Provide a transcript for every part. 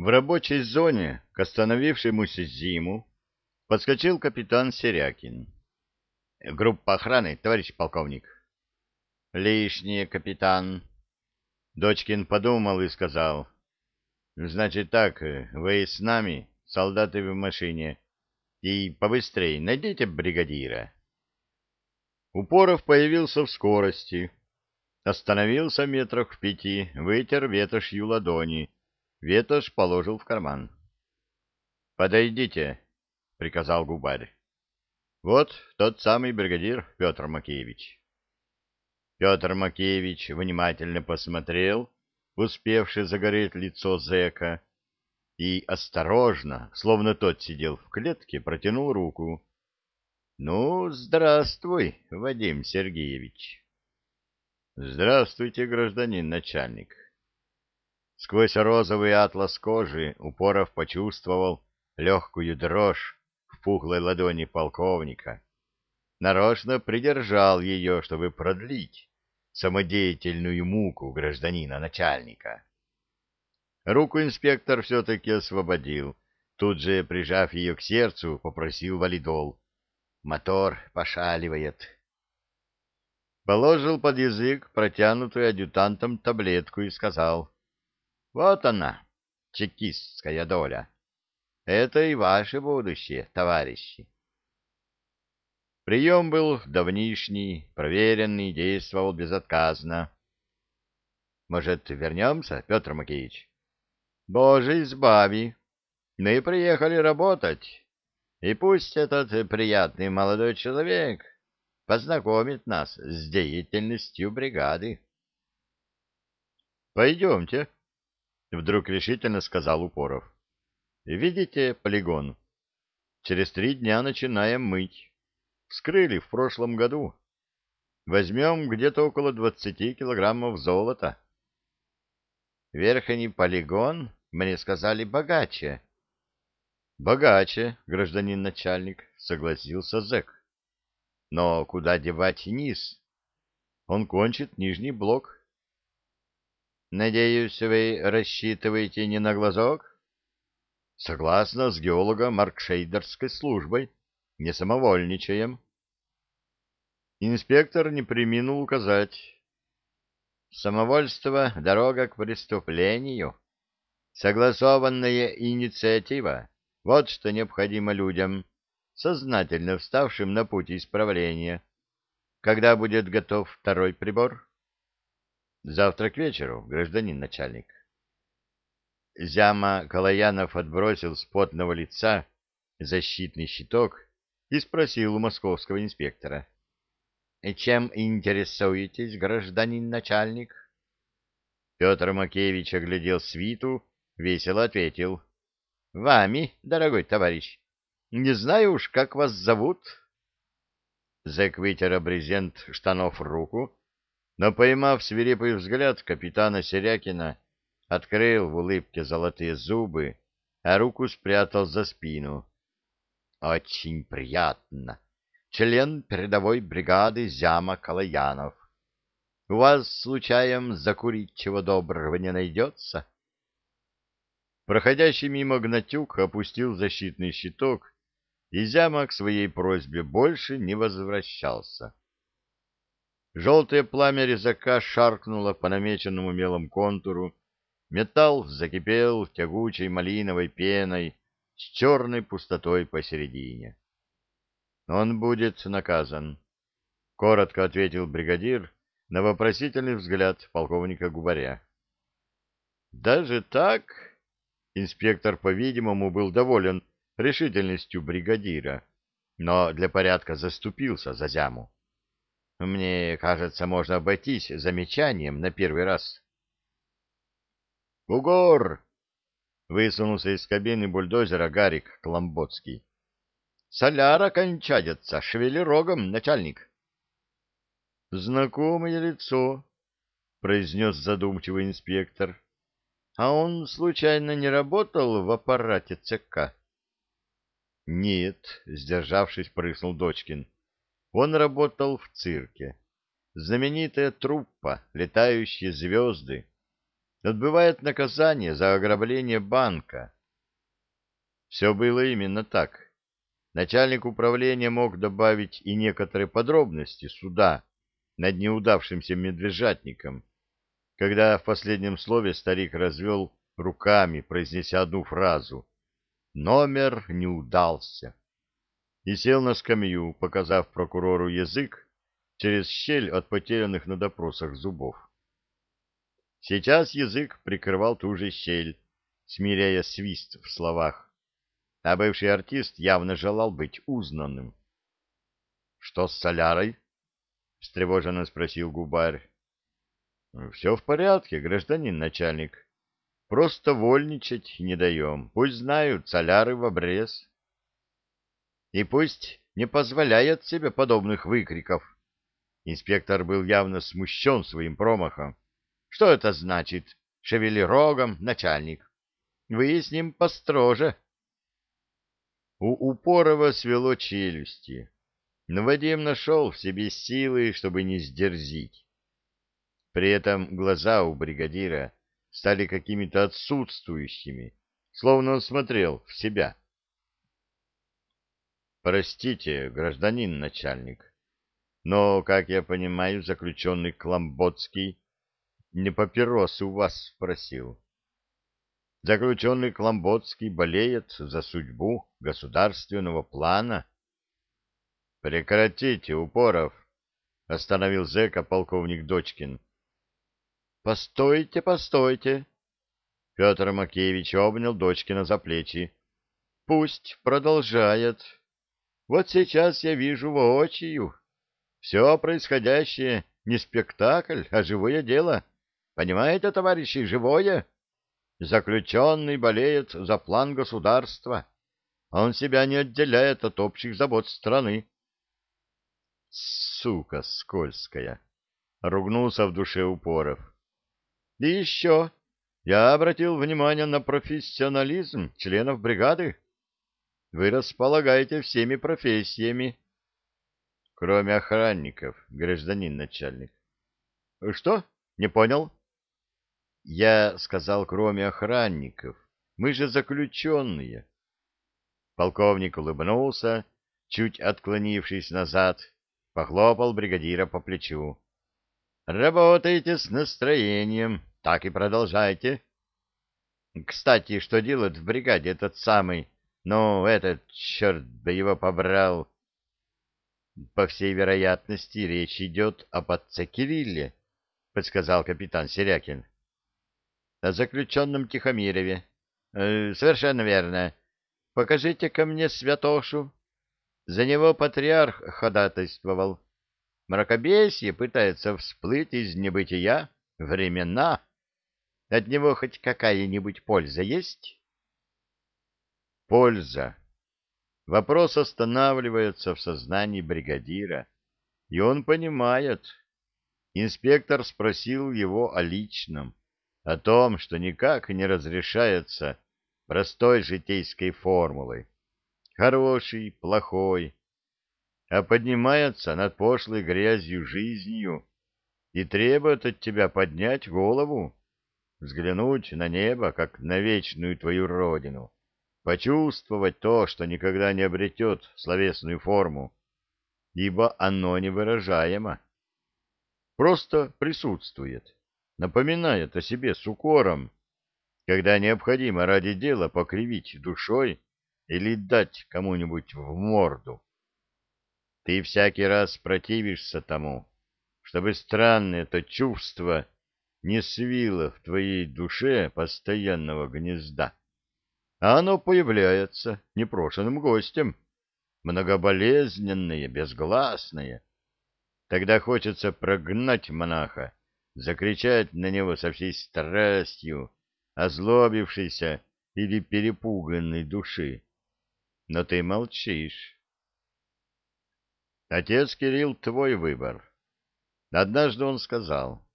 В рабочей зоне к остановившемуся зиму подскочил капитан Серякин. «Группа охраны, товарищ полковник». «Лишнее, капитан». Дочкин подумал и сказал. «Значит так, вы с нами, солдаты в машине, и побыстрее найдите бригадира». Упоров появился в скорости. Остановился метрах в пяти, вытер ветошью ладони. Ветошь положил в карман. «Подойдите», — приказал губарь. «Вот тот самый бригадир Петр Макеевич». Петр Макеевич внимательно посмотрел, успевший загореть лицо зэка, и осторожно, словно тот сидел в клетке, протянул руку. Ну, здравствуй, Вадим Сергеевич. Здравствуйте, гражданин начальник. Сквозь розовый атлас кожи Упоров почувствовал легкую дрожь в пухлой ладони полковника. Нарочно придержал ее, чтобы продлить самодеятельную муку гражданина начальника. Руку инспектор все-таки освободил, тут же, прижав ее к сердцу, попросил валидол. Мотор пошаливает. Положил под язык протянутую адъютантом таблетку и сказал. Вот она, чекистская доля. Это и ваше будущее, товарищи. Прием был давнишний, проверенный, действовал безотказно. Может, вернемся, Петр Макеевич? Боже, избави. Мы приехали работать. И пусть этот приятный молодой человек познакомит нас с деятельностью бригады. «Пойдемте», — вдруг решительно сказал Упоров. «Видите полигон? Через три дня начинаем мыть. Вскрыли в прошлом году. Возьмем где-то около двадцати килограммов золота». «Верхний полигон, мне сказали, богаче», Богаче, гражданин начальник, согласился зэк. Но куда девать низ? Он кончит нижний блок. Надеюсь, вы рассчитываете не на глазок? Согласно с геологом Маркшейдерской службой. Не самовольничаем. Инспектор не приминул указать. Самовольство — дорога к преступлению. Согласованная инициатива вот что необходимо людям, сознательно вставшим на путь исправления. Когда будет готов второй прибор? Завтра к вечеру, гражданин начальник. Зяма Калаянов отбросил с потного лица защитный щиток и спросил у московского инспектора. — Чем интересуетесь, гражданин начальник? Петр Макеевич оглядел свиту, весело ответил. — Вами, дорогой товарищ. Не знаю уж, как вас зовут. Зэк вытер брезент штанов руку, но, поймав свирепый взгляд капитана Серякина, открыл в улыбке золотые зубы, а руку спрятал за спину. Очень приятно. Член передовой бригады Зяма Калаянов. У вас, случаем, закурить чего доброго не найдется? — Проходящий мимо Гнатюк опустил защитный щиток, и Зяма к своей просьбе больше не возвращался. Желтое пламя резака шаркнуло по намеченному мелом контуру, металл закипел тягучей малиновой пеной с черной пустотой посередине. «Он будет наказан», — коротко ответил бригадир на вопросительный взгляд полковника Губаря. «Даже так?» Инспектор, по-видимому, был доволен решительностью бригадира, но для порядка заступился за зяму. Мне кажется, можно обойтись замечанием на первый раз. «Бугор!» — высунулся из кабины бульдозера Гарик Кламботский. «Соляра кончается, шевели рогом, начальник!» «Знакомое лицо», — произнес задумчивый инспектор. А он, случайно, не работал в аппарате ЦК? Нет, сдержавшись, прыснул Дочкин. Он работал в цирке. Знаменитая труппа, летающие звезды. отбывает наказание за ограбление банка. Все было именно так. Начальник управления мог добавить и некоторые подробности суда над неудавшимся медвежатником, когда в последнем слове старик развел руками, произнеся одну фразу «Номер не удался» и сел на скамью, показав прокурору язык через щель от потерянных на допросах зубов. Сейчас язык прикрывал ту же щель, смиряя свист в словах, а бывший артист явно желал быть узнанным. — Что с солярой? — встревоженно спросил губарь. — Все в порядке, гражданин начальник. Просто вольничать не даем. Пусть знают, соляры в обрез. И пусть не позволяет себе подобных выкриков. Инспектор был явно смущен своим промахом. Что это значит? Шевели рогом, начальник. Выясним построже. У Упорова свело челюсти, но Вадим нашел в себе силы, чтобы не сдерзить. При этом глаза у бригадира стали какими-то отсутствующими, словно он смотрел в себя. Простите, гражданин начальник, но, как я понимаю, заключенный Кламботский не папиросы у вас спросил. Заключенный Кламботский болеет за судьбу государственного плана. Прекратите, Упоров, остановил зэка полковник Дочкин. Постойте, постойте. Петр Макеевич обнял Дочкина за плечи. Пусть продолжает. Вот сейчас я вижу воочию. Все происходящее не спектакль, а живое дело. Понимаете, товарищи, живое? Заключенный болеет за план государства. Он себя не отделяет от общих забот страны. Сука скользкая! Ругнулся в душе Упоров. И еще я обратил внимание на профессионализм членов бригады. Вы располагаете всеми профессиями. Кроме охранников, гражданин начальник. Что? Не понял? Я сказал, кроме охранников. Мы же заключенные. Полковник улыбнулся, чуть отклонившись назад, похлопал бригадира по плечу. Работаете с настроением, так и продолжайте. Кстати, что делает в бригаде этот самый ну, этот, черт бы его побрал. По всей вероятности, речь идет об отце Кирилле, подсказал капитан Серякин. О заключенном Тихомирове. Э, совершенно верно. покажите ко мне святошу. За него патриарх ходатайствовал. Мракобесие пытается всплыть из небытия. Времена. От него хоть какая-нибудь польза есть? Польза. Вопрос останавливается в сознании бригадира, и он понимает. Инспектор спросил его о личном, о том, что никак не разрешается простой житейской формулой. Хороший, плохой, а поднимается над пошлой грязью жизнью и требует от тебя поднять голову, взглянуть на небо, как на вечную твою родину почувствовать то, что никогда не обретет словесную форму, ибо оно невыражаемо. Просто присутствует, напоминает о себе с укором, когда необходимо ради дела покривить душой или дать кому-нибудь в морду. Ты всякий раз противишься тому, чтобы странное это чувство не свило в твоей душе постоянного гнезда а оно появляется непрошенным гостем, многоболезненное, безгласное. Тогда хочется прогнать монаха, закричать на него со всей страстью, озлобившейся или перепуганной души. Но ты молчишь. Отец Кирилл, твой выбор. Однажды он сказал,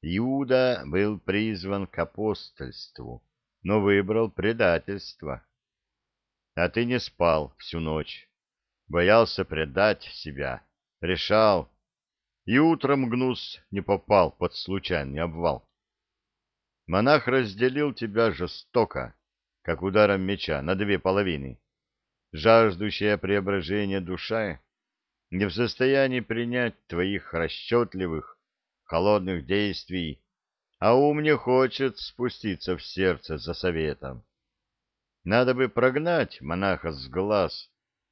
Иуда был призван к апостольству но выбрал предательство. А ты не спал всю ночь, боялся предать себя, решал, и утром гнус не попал под случайный обвал. Монах разделил тебя жестоко, как ударом меча, на две половины. Жаждущая преображения душа не в состоянии принять твоих расчетливых, холодных действий, а ум не хочет спуститься в сердце за советом. Надо бы прогнать монаха с глаз,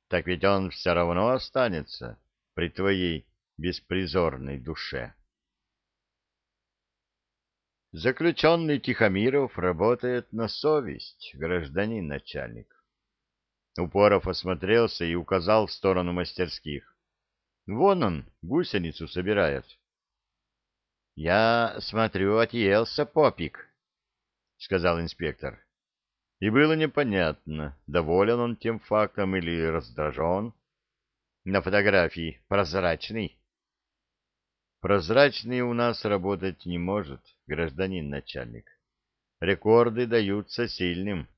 так ведь он все равно останется при твоей беспризорной душе. Заключенный Тихомиров работает на совесть, гражданин начальник. Упоров осмотрелся и указал в сторону мастерских. Вон он гусеницу собирает. — Я смотрю, отъелся попик, — сказал инспектор. И было непонятно, доволен он тем фактом или раздражен. На фотографии прозрачный. Прозрачный у нас работать не может, гражданин начальник. Рекорды даются сильным.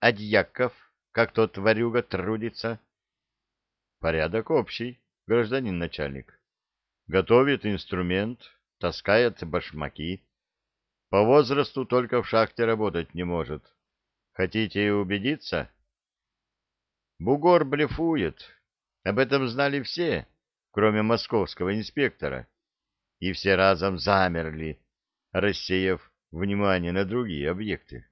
А Дьяков, как тот варюга, трудится? Порядок общий, гражданин начальник. Готовит инструмент, таскает башмаки. По возрасту только в шахте работать не может. Хотите убедиться? Бугор блефует. Об этом знали все, кроме московского инспектора. И все разом замерли, рассеяв внимание на другие объекты.